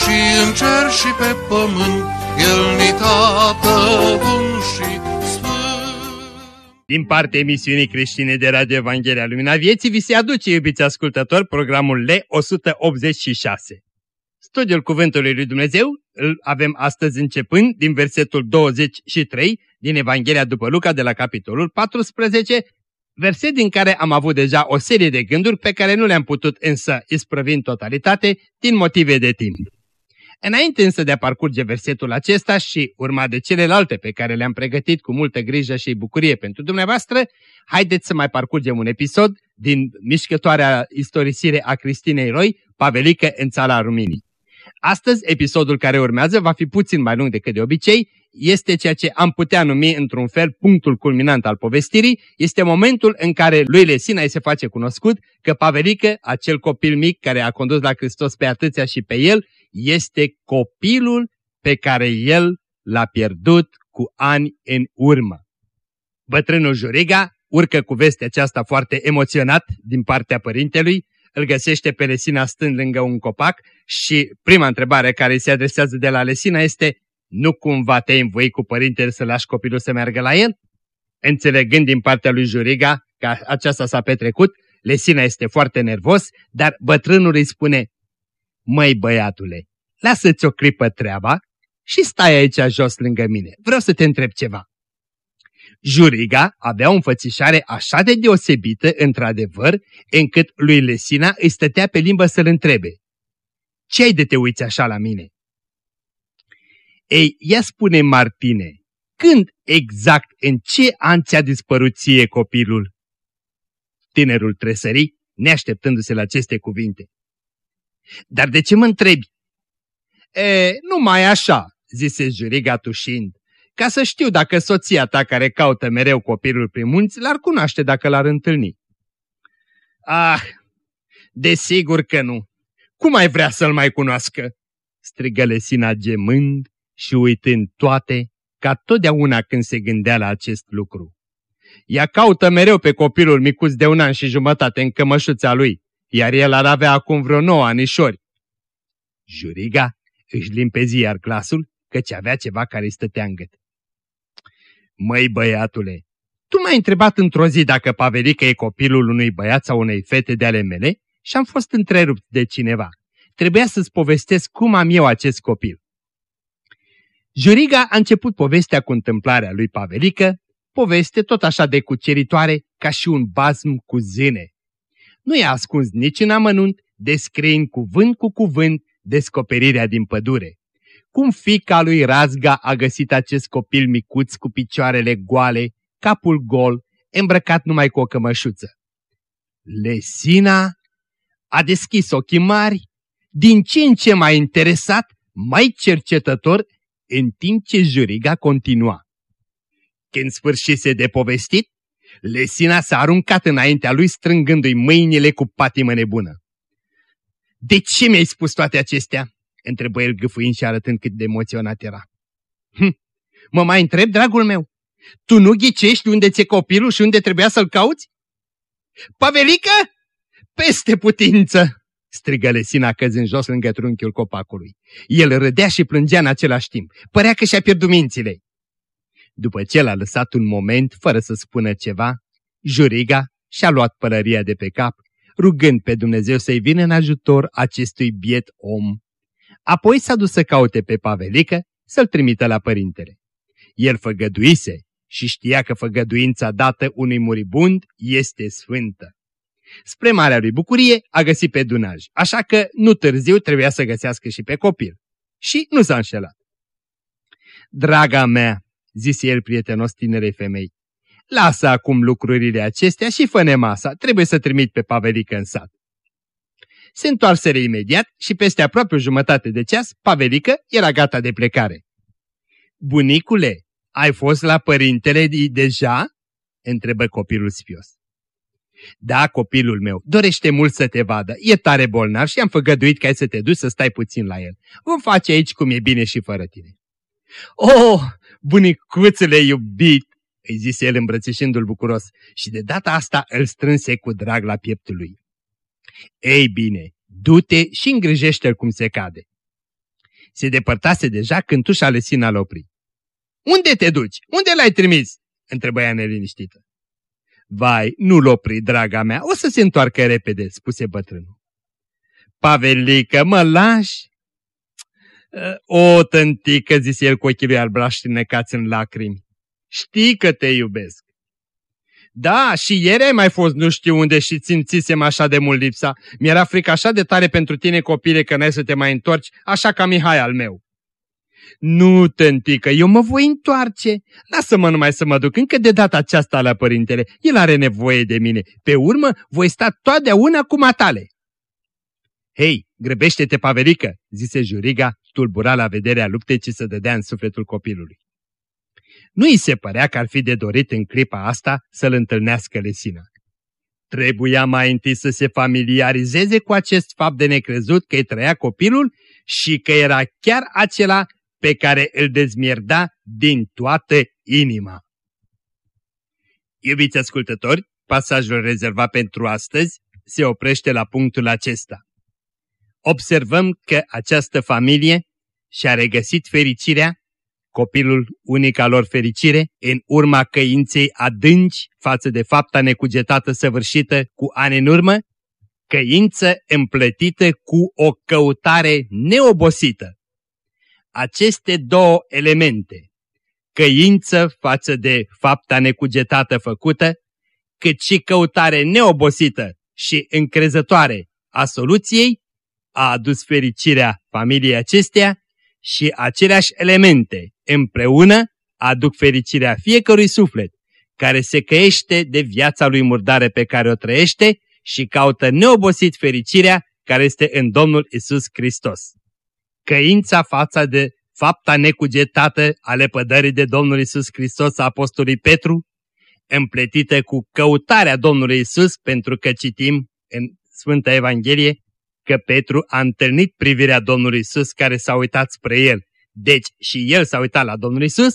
și în cer și pe pământ, El ni tată bun și din partea emisiunii creștine de Radio Evanghelia Lumina Vieții vi se aduce, iubiți ascultători, programul L186. Studiul Cuvântului Lui Dumnezeu îl avem astăzi începând din versetul 23 din Evanghelia după Luca de la capitolul 14, verset din care am avut deja o serie de gânduri pe care nu le-am putut însă isprăvi în totalitate din motive de timp. Înainte însă de a parcurge versetul acesta și urma de celelalte pe care le-am pregătit cu multă grijă și bucurie pentru dumneavoastră, haideți să mai parcurgem un episod din mișcătoarea istorisire a Cristinei Roy, Pavelică în țara Ruminii. Astăzi, episodul care urmează va fi puțin mai lung decât de obicei, este ceea ce am putea numi într-un fel punctul culminant al povestirii, este momentul în care lui Lesina îi se face cunoscut că Pavelică, acel copil mic care a condus la Hristos pe atâția și pe el, este copilul pe care el l-a pierdut cu ani în urmă. Bătrânul Juriga urcă cu vestea aceasta foarte emoționat din partea părintelui, îl găsește pe Lesina stând lângă un copac și prima întrebare care îi se adresează de la Lesina este nu cumva te învoi cu părintele să lași copilul să meargă la el? Înțelegând din partea lui Juriga că aceasta s-a petrecut, Lesina este foarte nervos, dar bătrânul îi spune Măi băiatule, lasă-ți o clipă treaba și stai aici jos lângă mine. Vreau să te întreb ceva. Juriga avea o înfățișare așa de deosebită, într-adevăr, încât lui Lesina îi stătea pe limbă să-l întrebe. Ce ai de te uiți așa la mine? Ei, ea spune Martine, când exact, în ce an ți-a dispărut ție copilul? Tinerul tresări, neașteptându-se la aceste cuvinte. Dar de ce mă întrebi? E, numai așa, zise Juriga tușind, ca să știu dacă soția ta care caută mereu copilul prin munți l-ar cunoaște dacă l-ar întâlni. Ah, desigur că nu. Cum ai vrea să-l mai cunoască? strigă Lesina gemând și uitând toate, ca totdeauna când se gândea la acest lucru. Ea caută mereu pe copilul micuț de un an și jumătate în cămășuța lui, iar el ar avea acum vreo nouă anișori. Juriga își limpezi iar glasul, căci avea ceva care îi stătea în gât. Măi băiatule, tu m-ai întrebat într-o zi dacă Pavelica e copilul unui băiat sau unei fete de ale mele și am fost întrerupt de cineva. Trebuia să-ți povestesc cum am eu acest copil. Juriga a început povestea cu întâmplarea lui Pavelică, poveste tot așa de cuceritoare ca și un bazm cu zâne. Nu i-a ascuns nici în amănunt, descriind cuvânt cu cuvânt descoperirea din pădure. Cum fica lui Razga a găsit acest copil micuț cu picioarele goale, capul gol, îmbrăcat numai cu o cămășuță. Lesina a deschis ochii mari, din ce în ce mai interesat, mai cercetător, în timp ce juriga continua. Când sfârșise de povestit, Lesina s-a aruncat înaintea lui strângându-i mâinile cu patimă nebună. De ce mi-ai spus toate acestea?" întrebă el gâfâind și arătând cât de emoționat era. Hm, mă mai întreb, dragul meu, tu nu ghicești unde ți-e copilul și unde trebuia să-l cauți? Pavelică? Peste putință! strigă Lesina căzând jos lângă trunchiul copacului. El râdea și plângea în același timp. Părea că și-a pierdut mințile. După ce l-a lăsat un moment, fără să spună ceva, Juriga și-a luat pălăria de pe cap, rugând pe Dumnezeu să-i vină în ajutor acestui biet om. Apoi s-a dus să caute pe Pavelică să-l trimită la părintele. El făgăduise și știa că făgăduința dată unui muribund este sfântă. Spre marea lui bucurie a găsit pe Dunaj, așa că nu târziu trebuia să găsească și pe copil. Și nu s-a înșelat. Draga mea, zise el prietenos tinerei femei, lasă acum lucrurile acestea și fă masa, trebuie să trimit pe Pavelică în sat. Se întoarseră imediat și peste aproape o jumătate de ceas, Pavelică era gata de plecare. Bunicule, ai fost la părintele deja?" întrebă copilul spios. Da, copilul meu, dorește mult să te vadă, e tare bolnav și am făgăduit că ai să te duci să stai puțin la el. Vom face aici cum e bine și fără tine. Oh, bunicuțule iubit, îi zise el îmbrățișându-l bucuros și de data asta îl strânse cu drag la pieptul lui. Ei bine, du-te și îngrijește-l cum se cade. Se depărtase deja când tușa Lesina l opri. Unde te duci? Unde l-ai trimis?" întrebă ea neliniștită. Vai, nu-l opri, draga mea, o să se întoarcă repede," spuse bătrânul. Pavelică, mă lași? O, tântică, zise el cu ochii lui albaștri necați în lacrimi. Știi că te iubesc. Da, și ieri ai mai fost nu știu unde și simțisem așa de mult lipsa. Mi-era frică așa de tare pentru tine, copile, că n-ai să te mai întorci, așa ca Mihai al meu. Nu, tântică, eu mă voi întoarce. Lasă-mă numai să mă duc încă de data aceasta la părintele. El are nevoie de mine. Pe urmă, voi sta toadeauna cu matale. Hei, grăbește-te, Pavelică, zise Juriga, tulbura la vederea luptei ce se dădea în sufletul copilului. Nu i se părea că ar fi de dorit în clipa asta să-l întâlnească Lesina. Trebuia mai întâi să se familiarizeze cu acest fapt de necrezut că îi trăia copilul și că era chiar acela pe care îl dezmierda din toată inima. Iubiți ascultători, pasajul rezervat pentru astăzi se oprește la punctul acesta. Observăm că această familie și-a regăsit fericirea, copilul unica lor fericire, în urma căinței adânci față de fapta necugetată săvârșită cu ani în urmă, căință împlătită cu o căutare neobosită. Aceste două elemente, căință față de fapta necugetată făcută, cât și căutare neobosită și încrezătoare a soluției, a adus fericirea familiei acesteia și aceleași elemente împreună aduc fericirea fiecărui suflet care se căiește de viața lui murdare pe care o trăiește și caută neobosit fericirea care este în Domnul Isus Hristos. Căința față de fapta necugetată a lepădării de Domnul Isus Hristos a Apostolului Petru, împletită cu căutarea Domnului Isus, pentru că citim în Sfânta Evanghelie că Petru a întâlnit privirea Domnului Isus care s-a uitat spre el. Deci și el s-a uitat la Domnul Isus,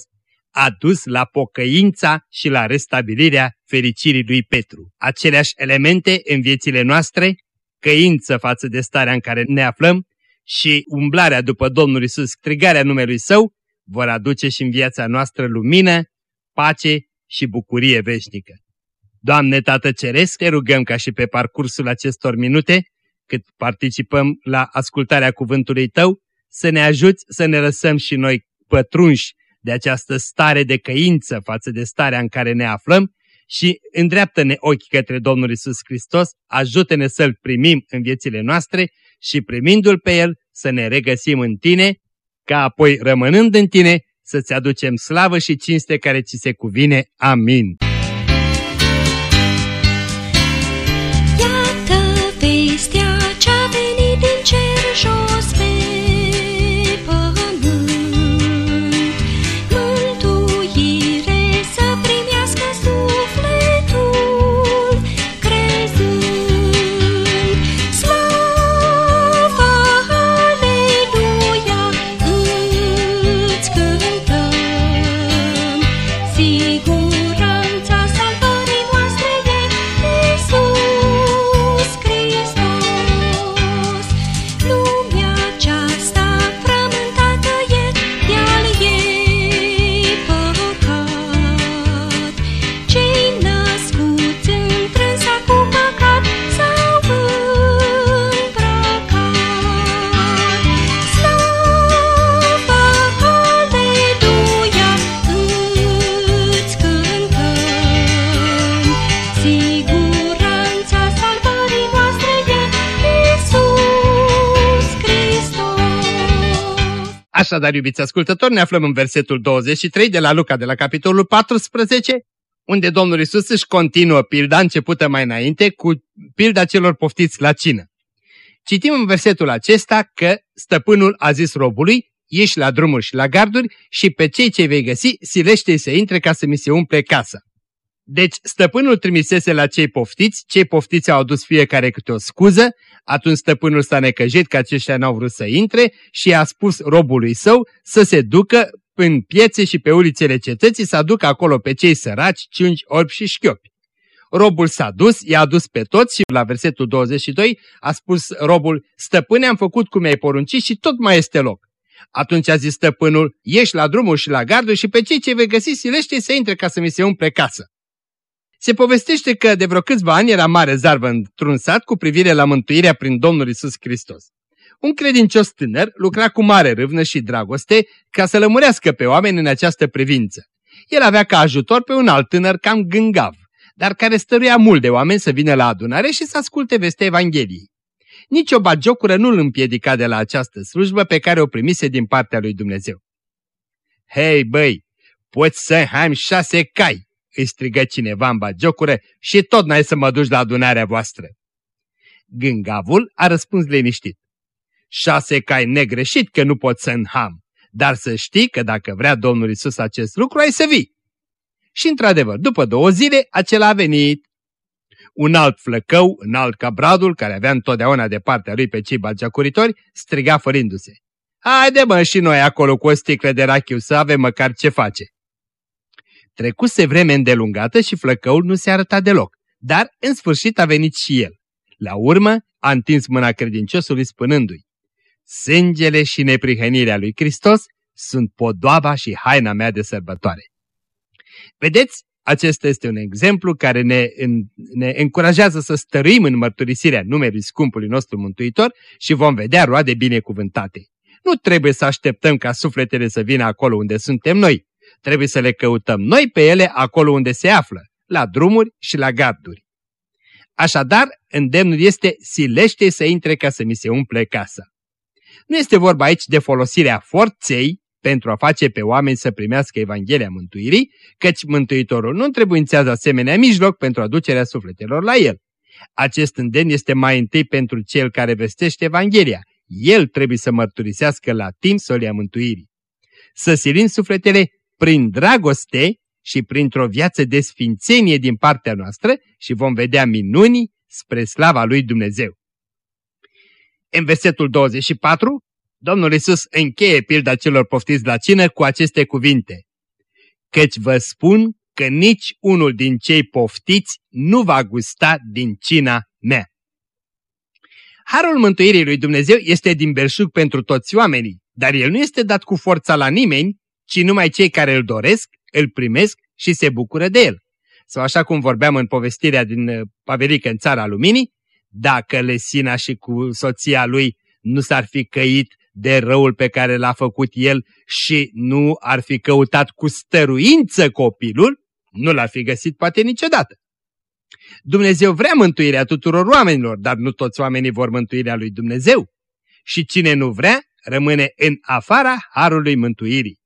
a dus la pocăința și la restabilirea fericirii lui Petru. Aceleași elemente în viețile noastre, căință față de starea în care ne aflăm, și umblarea după Domnul Isus, strigarea numelui Său, vor aduce și în viața noastră lumină, pace și bucurie veșnică. Doamne Tată Ceresc, te rugăm ca și pe parcursul acestor minute, cât participăm la ascultarea cuvântului Tău, să ne ajuți să ne lăsăm și noi pătrunși de această stare de căință față de starea în care ne aflăm și îndreaptă-ne ochii către Domnul Isus Hristos, ajută-ne să-L primim în viețile noastre și primindu-L pe El să ne regăsim în Tine, ca apoi rămânând în Tine să-ți aducem slavă și cinste care ți se cuvine. Amin. Așadar, iubiți ascultători, ne aflăm în versetul 23 de la Luca, de la capitolul 14, unde Domnul Isus își continuă pilda începută mai înainte cu pilda celor poftiți la cină. Citim în versetul acesta că stăpânul a zis robului, ieși la drumuri și la garduri și pe cei ce vei găsi, silește să intre ca să mi se umple casa. Deci stăpânul trimisese la cei poftiți, cei poftiți au adus fiecare câte o scuză, atunci stăpânul s-a necăjit că aceștia n-au vrut să intre și a spus robului său să se ducă în piețe și pe ulițele cetății să aducă acolo pe cei săraci, ciungi, orbi și șchiopi. Robul s-a dus, i-a adus pe toți și la versetul 22 a spus robul, stăpâne am făcut cum ai poruncit și tot mai este loc. Atunci a zis stăpânul, ieși la drumul și la gardul și pe cei ce vei găsi silește să intre ca să mi se umple casă. Se povestește că de vreo câțiva ani era mare zarvă într-un sat cu privire la mântuirea prin Domnul Isus Hristos. Un credincios tânăr lucra cu mare râvnă și dragoste ca să lămurească pe oameni în această privință. El avea ca ajutor pe un alt tânăr cam gângav, dar care stăruia mult de oameni să vină la adunare și să asculte vestea Evangheliei. Nici o bagiocură nu îl împiedica de la această slujbă pe care o primise din partea lui Dumnezeu. Hei, băi, poți să hai șase cai, îi strigă cineva în bagiocură și tot n-ai să mă duci la adunarea voastră. Gângavul a răspuns liniștit. Șase cai negreșit că nu pot să înham, dar să știi că dacă vrea Domnul Isus acest lucru, ai să vii. Și într-adevăr, după două zile, acela a venit. Un alt flăcău, înalt ca bradul, care avea întotdeauna de partea lui pe cei bagiacuritori, striga fărindu-se. Haide mă și noi acolo cu o sticlă de rachiu să avem măcar ce face. Trecuse vreme îndelungată și flăcăul nu se arăta deloc, dar în sfârșit a venit și el. La urmă a întins mâna credinciosului spunându-i, Sângele și neprihănirea lui Hristos sunt podoaba și haina mea de sărbătoare. Vedeți, acesta este un exemplu care ne, ne încurajează să stăruim în mărturisirea numelui scumpului nostru Mântuitor și vom vedea roade binecuvântate. Nu trebuie să așteptăm ca sufletele să vină acolo unde suntem noi, Trebuie să le căutăm noi pe ele acolo unde se află, la drumuri și la garduri. Așadar, îndemnul este silește să intre ca să mi se umple casa. Nu este vorba aici de folosirea forței pentru a face pe oameni să primească Evanghelia Mântuirii, căci Mântuitorul nu întrebuințează asemenea mijloc pentru aducerea sufletelor la el. Acest îndemn este mai întâi pentru cel care vestește Evanghelia. El trebuie să mărturisească la timp solia mântuirii. Să silim sufletele prin dragoste și printr-o viață de sfințenie din partea noastră și vom vedea minuni spre slava lui Dumnezeu. În versetul 24, Domnul Isus încheie pilda celor poftiți la cină cu aceste cuvinte. Căci vă spun că nici unul din cei poftiți nu va gusta din cina mea. Harul mântuirii lui Dumnezeu este din belșug pentru toți oamenii, dar el nu este dat cu forța la nimeni, ci numai cei care îl doresc, îl primesc și se bucură de el. Sau așa cum vorbeam în povestirea din uh, Pavelică în țara luminii, dacă Lesina și cu soția lui nu s-ar fi căit de răul pe care l-a făcut el și nu ar fi căutat cu stăruință copilul, nu l-ar fi găsit poate niciodată. Dumnezeu vrea mântuirea tuturor oamenilor, dar nu toți oamenii vor mântuirea lui Dumnezeu. Și cine nu vrea, rămâne în afara harului mântuirii.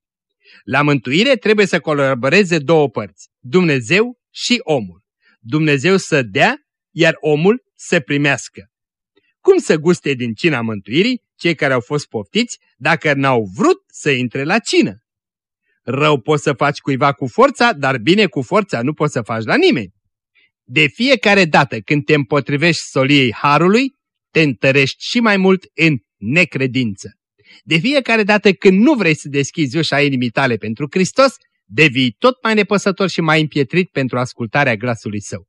La mântuire trebuie să colaboreze două părți, Dumnezeu și omul. Dumnezeu să dea, iar omul să primească. Cum să guste din cina mântuirii cei care au fost poftiți dacă n-au vrut să intre la cină? Rău poți să faci cuiva cu forța, dar bine cu forța nu poți să faci la nimeni. De fiecare dată când te împotrivești soliei Harului, te întărești și mai mult în necredință. De fiecare dată când nu vrei să deschizi ușa inimii tale pentru Hristos, devii tot mai nepăsător și mai împietrit pentru ascultarea glasului său.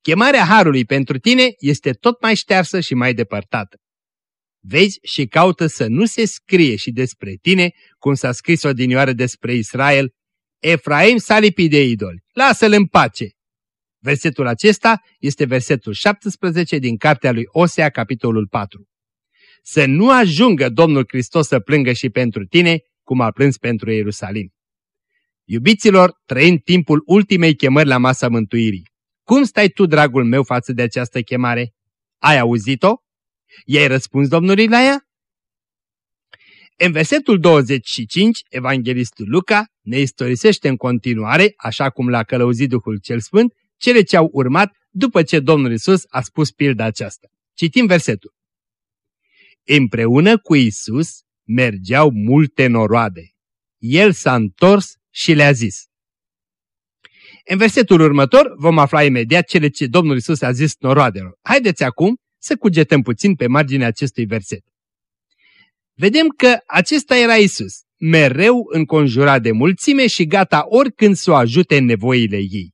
Chemarea Harului pentru tine este tot mai ștearsă și mai depărtată. Vezi și caută să nu se scrie și despre tine, cum s-a scris odinioară despre Israel, Efraim s-a lipit de idoli, lasă-l în pace. Versetul acesta este versetul 17 din cartea lui Osea, capitolul 4 să nu ajungă Domnul Hristos să plângă și pentru tine, cum a plâns pentru Ierusalim. Iubiților, trăind timpul ultimei chemări la masa mântuirii, cum stai tu, dragul meu, față de această chemare? Ai auzit-o? I-ai răspuns Domnului la ea? În versetul 25, evanghelistul Luca ne istorisește în continuare, așa cum l-a călăuzit Duhul cel Sfânt, cele ce au urmat după ce Domnul Isus a spus pilda aceasta. Citim versetul. Împreună cu Isus mergeau multe noroade. El s-a întors și le-a zis. În versetul următor vom afla imediat cele ce Domnul Isus a zis noroadelor. Haideți acum să cugetăm puțin pe marginea acestui verset. Vedem că acesta era Isus, mereu înconjurat de mulțime și gata oricând să o ajute în nevoile ei.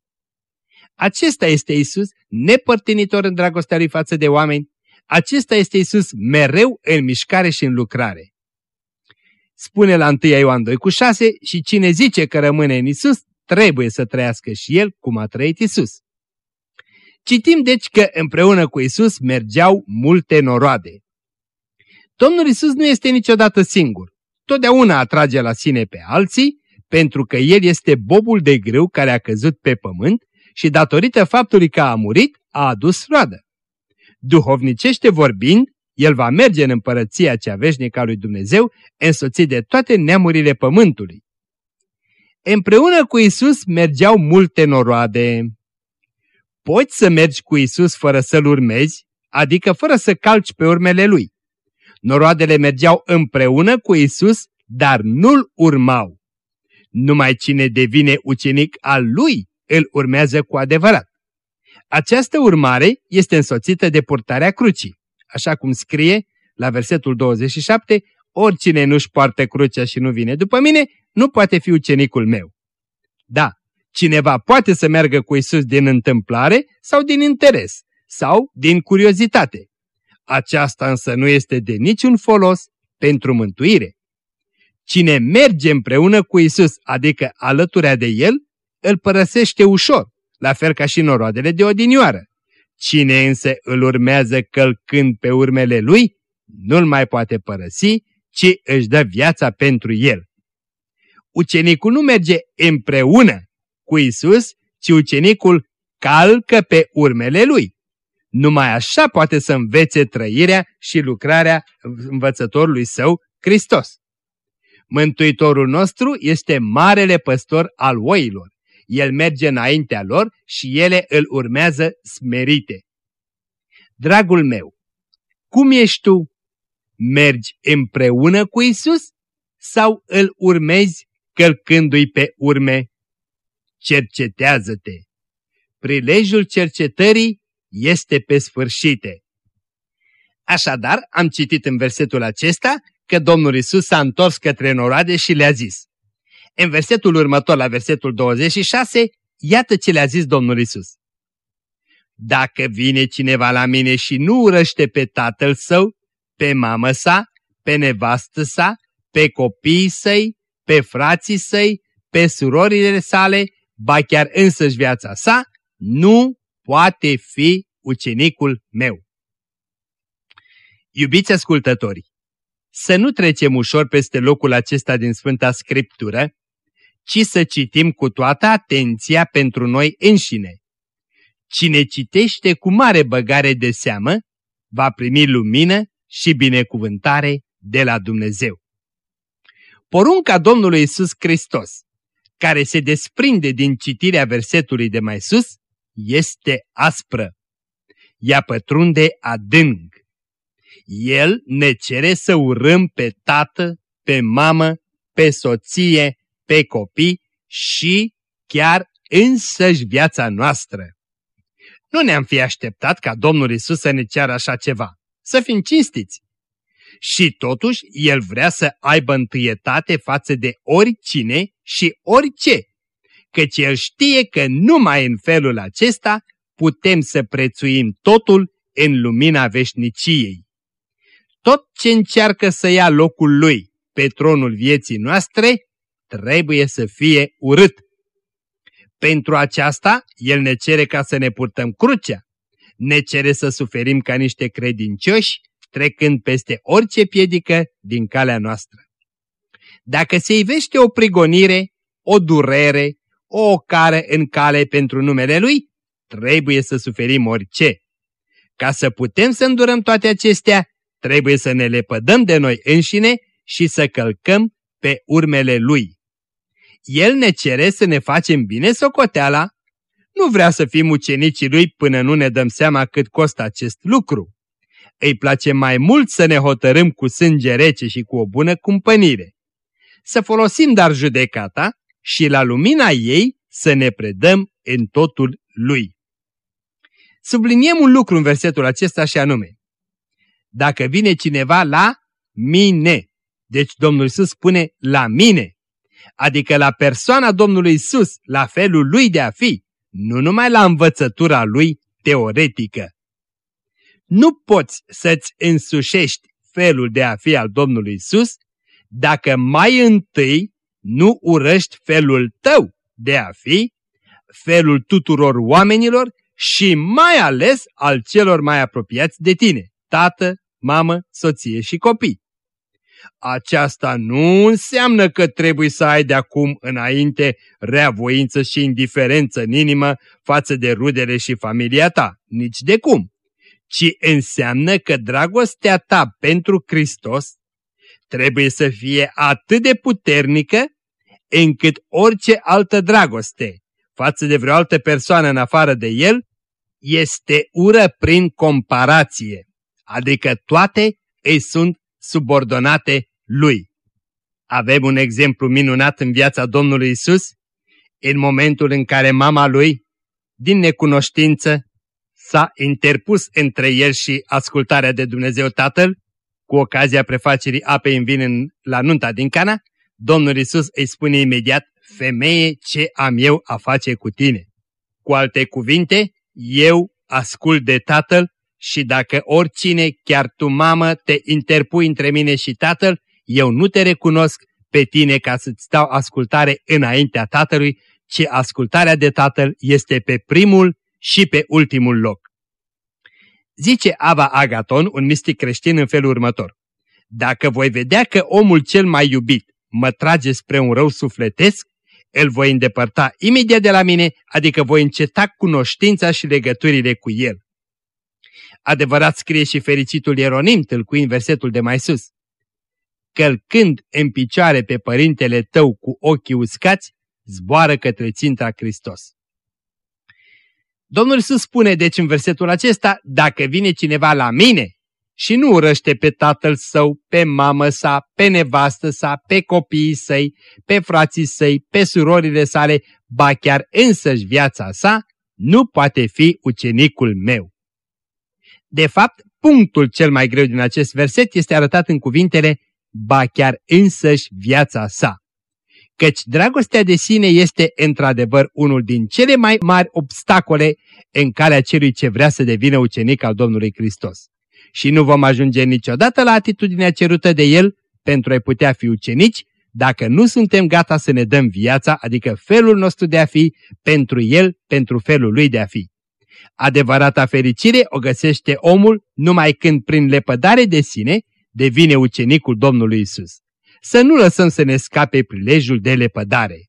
Acesta este Isus, nepărtinitor în dragostea lui față de oameni. Acesta este Isus mereu în mișcare și în lucrare. Spune la 1 Ioan 2 cu 6 și cine zice că rămâne în Isus, trebuie să trăiască și el cum a trăit Isus. Citim deci că împreună cu Isus mergeau multe noroade. Domnul Isus nu este niciodată singur. Totdeauna atrage la sine pe alții, pentru că El este bobul de grâu care a căzut pe pământ și datorită faptului că a murit, a adus roadă. Duhovnicește vorbind, el va merge în împărăția cea veșnică a lui Dumnezeu, însoțit de toate neamurile pământului. Împreună cu Isus mergeau multe noroade. Poți să mergi cu Isus fără să-L urmezi, adică fără să calci pe urmele Lui. Noroadele mergeau împreună cu Isus, dar nu-L urmau. Numai cine devine ucenic al Lui îl urmează cu adevărat. Această urmare este însoțită de purtarea crucii. Așa cum scrie la versetul 27, oricine nu-și poartă crucea și nu vine după mine, nu poate fi ucenicul meu. Da, cineva poate să meargă cu Isus din întâmplare sau din interes sau din curiozitate. Aceasta însă nu este de niciun folos pentru mântuire. Cine merge împreună cu Isus, adică alăturea de El, îl părăsește ușor, la fel ca și noroadele de odinioară. Cine însă îl urmează călcând pe urmele lui, nu-l mai poate părăsi, ci își dă viața pentru el. Ucenicul nu merge împreună cu Isus, ci ucenicul calcă pe urmele lui. Numai așa poate să învețe trăirea și lucrarea învățătorului său, Hristos. Mântuitorul nostru este marele păstor al oilor. El merge înaintea lor și ele îl urmează smerite. Dragul meu, cum ești tu? Mergi împreună cu Isus sau îl urmezi călcându-i pe urme? Cercetează-te! Prilejul cercetării este pe sfârșite. Așadar, am citit în versetul acesta că Domnul Isus s-a întors către noroade și le-a zis. În versetul următor, la versetul 26, iată ce le-a zis Domnul Isus. Dacă vine cineva la mine și nu urăște pe tatăl său, pe mamă sa, pe nevastă sa, pe copiii săi, pe frații săi, pe surorile sale, ba chiar însăși viața sa, nu poate fi ucenicul meu. Iubiți ascultători, să nu trecem ușor peste locul acesta din Sfânta Scriptură, ci să citim cu toată atenția pentru noi înșine. Cine citește cu mare băgare de seamă, va primi lumină și binecuvântare de la Dumnezeu. Porunca Domnului Isus Hristos, care se desprinde din citirea versetului de mai sus, este aspră. Ea pătrunde adânc. El ne cere să urâm pe tată, pe mamă, pe soție, pe copii și chiar însăși viața noastră. Nu ne-am fi așteptat ca Domnul Isus să ne ceară așa ceva. Să fim cinstiți. Și totuși, El vrea să aibă întâietate față de oricine și orice, căci El știe că numai în felul acesta putem să prețuim totul în lumina veșniciei. Tot ce încearcă să ia locul Lui pe tronul vieții noastre, trebuie să fie urât. Pentru aceasta, El ne cere ca să ne purtăm crucea. Ne cere să suferim ca niște credincioși, trecând peste orice piedică din calea noastră. Dacă se ivește o prigonire, o durere, o ocare în cale pentru numele Lui, trebuie să suferim orice. Ca să putem să îndurăm toate acestea, trebuie să ne lepădăm de noi înșine și să călcăm pe urmele Lui. El ne cere să ne facem bine socoteala, nu vrea să fim ucenicii Lui până nu ne dăm seama cât costă acest lucru. îi place mai mult să ne hotărâm cu sânge rece și cu o bună cumpănire. Să folosim dar judecata și la lumina ei să ne predăm în totul lui. Subliniem un lucru în versetul acesta și anume. Dacă vine cineva la mine, deci Domnul Iisus spune la mine, adică la persoana Domnului Isus, la felul lui de a fi, nu numai la învățătura lui teoretică. Nu poți să-ți însușești felul de a fi al Domnului Isus dacă mai întâi nu urăști felul tău de a fi, felul tuturor oamenilor și mai ales al celor mai apropiați de tine, tată, mamă, soție și copii. Aceasta nu înseamnă că trebuie să ai de acum înainte reavoință și indiferență în inimă față de rudele și familia ta, nici de cum, ci înseamnă că dragostea ta pentru Hristos trebuie să fie atât de puternică încât orice altă dragoste față de vreo altă persoană în afară de el este ură prin comparație, adică toate îi sunt subordonate lui. Avem un exemplu minunat în viața Domnului Isus, în momentul în care mama lui, din necunoștință, s-a interpus între el și ascultarea de Dumnezeu Tatăl, cu ocazia prefacerii apei în vin în, la nunta din Cana, Domnul Isus îi spune imediat, femeie, ce am eu a face cu tine? Cu alte cuvinte, eu ascult de Tatăl și dacă oricine, chiar tu mamă, te interpui între mine și Tatăl, eu nu te recunosc pe tine ca să-ți stau ascultare înaintea Tatălui, ci ascultarea de Tatăl este pe primul și pe ultimul loc. Zice Ava Agaton, un mistic creștin, în felul următor. Dacă voi vedea că omul cel mai iubit mă trage spre un rău sufletesc, îl voi îndepărta imediat de la mine, adică voi înceta cunoștința și legăturile cu el. Adevărat scrie și fericitul Ieronim, tâlcuind versetul de mai sus. Călcând în picioare pe părintele tău cu ochii uscați, zboară către ținta Hristos. Domnul Iisus spune deci în versetul acesta, dacă vine cineva la mine și nu urăște pe tatăl său, pe mamă sa, pe nevastă sa, pe copiii săi, pe frații săi, pe surorile sale, ba chiar însăși viața sa, nu poate fi ucenicul meu. De fapt, punctul cel mai greu din acest verset este arătat în cuvintele ba chiar însăși viața sa. Căci dragostea de sine este într-adevăr unul din cele mai mari obstacole în calea celui ce vrea să devină ucenic al Domnului Hristos. Și nu vom ajunge niciodată la atitudinea cerută de El pentru a putea fi ucenici dacă nu suntem gata să ne dăm viața, adică felul nostru de a fi, pentru El, pentru felul Lui de a fi. Adevărata fericire o găsește omul numai când prin lepădare de sine devine ucenicul Domnului Isus. Să nu lăsăm să ne scape prilejul de lepădare.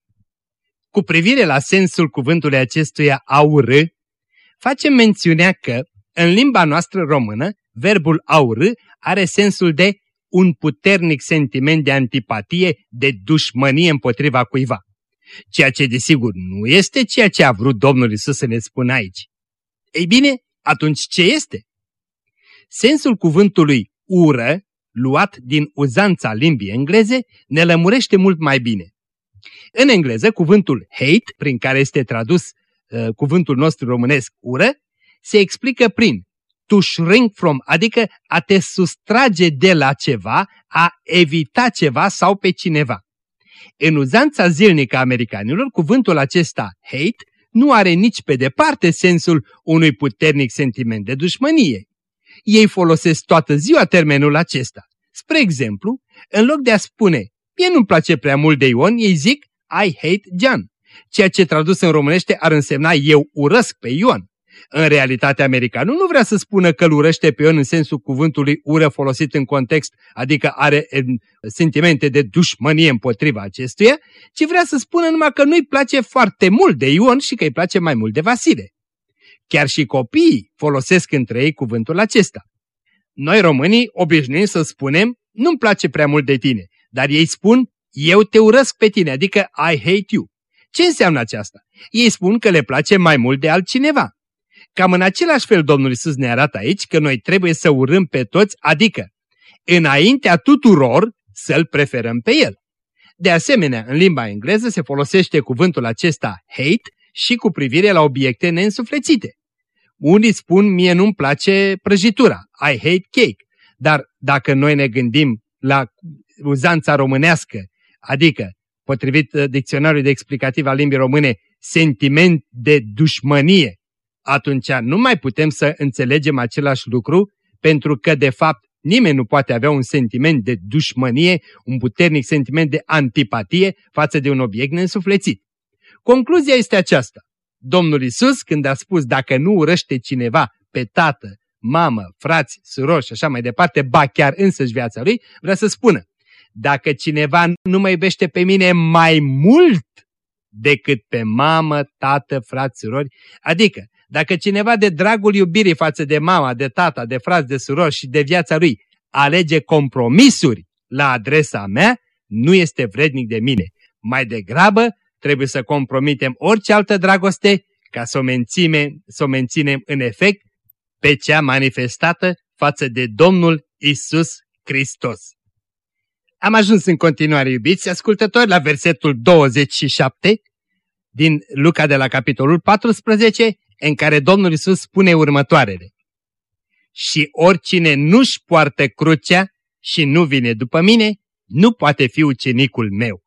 Cu privire la sensul cuvântului acestuia aură, facem mențiunea că, în limba noastră română, verbul aură are sensul de un puternic sentiment de antipatie, de dușmănie împotriva cuiva. Ceea ce desigur nu este ceea ce a vrut Domnul Isus să ne spună aici. Ei bine, atunci ce este? Sensul cuvântului ură, luat din uzanța limbii engleze, ne lămurește mult mai bine. În engleză, cuvântul hate, prin care este tradus uh, cuvântul nostru românesc ură, se explică prin to shrink from, adică a te sustrage de la ceva, a evita ceva sau pe cineva. În uzanța zilnică a americanilor, cuvântul acesta hate nu are nici pe departe sensul unui puternic sentiment de dușmănie. Ei folosesc toată ziua termenul acesta. Spre exemplu, în loc de a spune, mie nu-mi place prea mult de Ion, ei zic, I hate John, ceea ce tradus în românește ar însemna eu urăsc pe Ion. În realitate, americanul nu vrea să spună că îl urăște pe Ion în sensul cuvântului ură folosit în context, adică are sentimente de dușmănie împotriva acestuia, ci vrea să spună numai că nu-i place foarte mult de Ion și că îi place mai mult de Vasile. Chiar și copiii folosesc între ei cuvântul acesta. Noi românii obișnuim să spunem, nu-mi place prea mult de tine, dar ei spun, eu te urăsc pe tine, adică I hate you. Ce înseamnă aceasta? Ei spun că le place mai mult de altcineva. Cam în același fel Domnul Isus ne arată aici că noi trebuie să urâm pe toți, adică înaintea tuturor să-L preferăm pe El. De asemenea, în limba engleză se folosește cuvântul acesta hate și cu privire la obiecte neînsuflețite. Unii spun, mie nu-mi place prăjitura, I hate cake, dar dacă noi ne gândim la uzanța românească, adică, potrivit uh, dicționarului de explicativ al limbii române, sentiment de dușmănie, atunci nu mai putem să înțelegem același lucru, pentru că, de fapt, nimeni nu poate avea un sentiment de dușmănie, un puternic sentiment de antipatie față de un obiect neînsuflețit. Concluzia este aceasta. Domnul Isus, când a spus dacă nu urăște cineva pe tată, mamă, frați, surori și așa mai departe, ba chiar însăși viața lui, vrea să spună, dacă cineva nu mă iubește pe mine mai mult decât pe mamă, tată, frați, surori, adică dacă cineva de dragul iubirii față de mama, de tata, de frați, de surori și de viața lui alege compromisuri la adresa mea, nu este vrednic de mine. Mai degrabă trebuie să compromitem orice altă dragoste ca să o, mențime, să o menținem în efect pe cea manifestată față de Domnul Isus Hristos. Am ajuns în continuare, iubiți ascultători, la versetul 27 din Luca de la capitolul 14, în care Domnul Isus spune următoarele. Și oricine nu-și poartă crucea și nu vine după mine, nu poate fi ucenicul meu.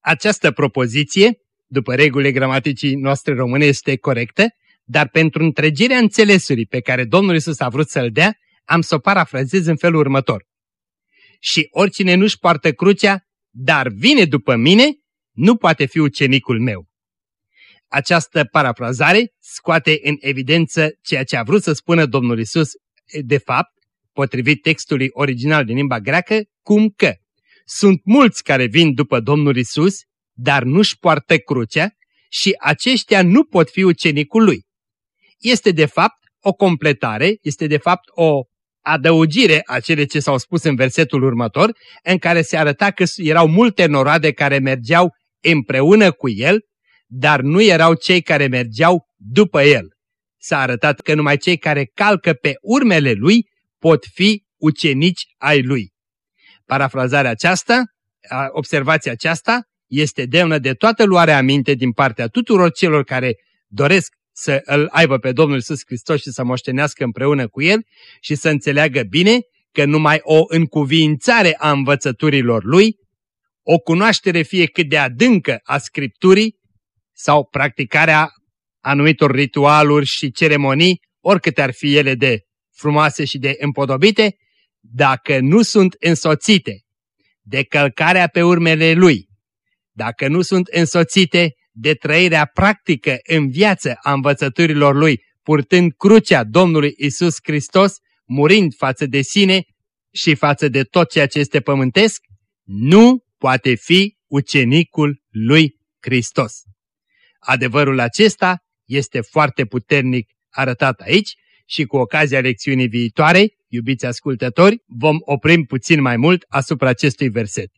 Această propoziție, după regulile gramaticii noastre române, este corectă, dar pentru întregirea înțelesurii pe care Domnul Isus a vrut să-l dea, am să o parafrazez în felul următor. Și oricine nu-și poartă crucea, dar vine după mine, nu poate fi ucenicul meu. Această parafrazare scoate în evidență ceea ce a vrut să spună Domnul Isus, de fapt, potrivit textului original din limba greacă, cum că sunt mulți care vin după Domnul Isus, dar nu-și poartă crucea și aceștia nu pot fi ucenicul lui. Este de fapt o completare, este de fapt o adăugire a cele ce s-au spus în versetul următor, în care se arăta că erau multe noroade care mergeau împreună cu el, dar nu erau cei care mergeau după el. S-a arătat că numai cei care calcă pe urmele lui pot fi ucenici ai lui. Parafrazarea aceasta, observația aceasta, este demnă de toată luarea aminte din partea tuturor celor care doresc să îl aibă pe Domnul Iisus Hristos și să moștenească împreună cu El și să înțeleagă bine că numai o încuviințare a învățăturilor Lui, o cunoaștere fie cât de adâncă a Scripturii sau practicarea anumitor ritualuri și ceremonii, oricâte ar fi ele de frumoase și de împodobite, dacă nu sunt însoțite de călcarea pe urmele Lui, dacă nu sunt însoțite de trăirea practică în viață a învățăturilor Lui, purtând crucea Domnului Isus Hristos, murind față de sine și față de tot ceea ce este pământesc, nu poate fi ucenicul lui Hristos. Adevărul acesta este foarte puternic arătat aici și cu ocazia lecțiunii viitoare, iubiți ascultători, vom oprim puțin mai mult asupra acestui verset.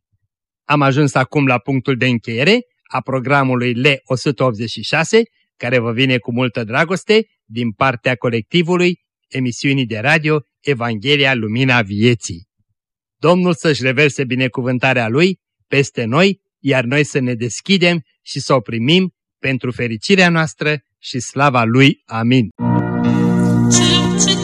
Am ajuns acum la punctul de încheiere a programului L186, care vă vine cu multă dragoste din partea colectivului emisiunii de radio Evanghelia Lumina Vieții. Domnul să-și reverse binecuvântarea Lui peste noi, iar noi să ne deschidem și să o primim pentru fericirea noastră și slava Lui. Amin. Ce, ce